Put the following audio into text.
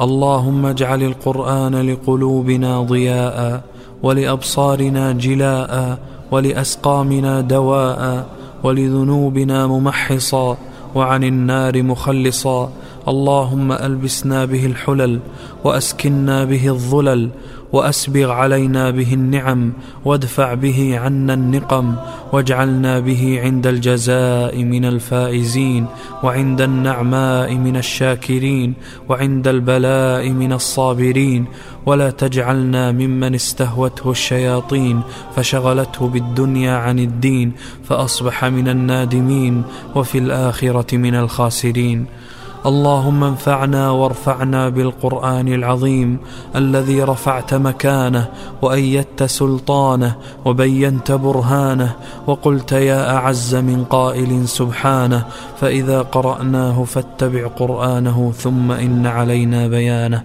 اللهم اجعل القرآن لقلوبنا ضياء ولأبصارنا جلاء ولأسقامنا دواء ولذنوبنا ممحصا وعن النار مخلصا. اللهم ألبسنا به الحلل وأسكنا به الظلل وأسبغ علينا به النعم وادفع به عنا النقم واجعلنا به عند الجزاء من الفائزين وعند النعماء من الشاكرين وعند البلاء من الصابرين ولا تجعلنا ممن استهوته الشياطين فشغلته بالدنيا عن الدين فأصبح من النادمين وفي الآخرة من الخاسرين اللهم انفعنا وارفعنا بالقرآن العظيم الذي رفعت مكانه وأيدت سلطانه وبينت برهانه وقلت يا أعز من قائل سبحانه فإذا قرأناه فاتبع قرآنه ثم إن علينا بيانه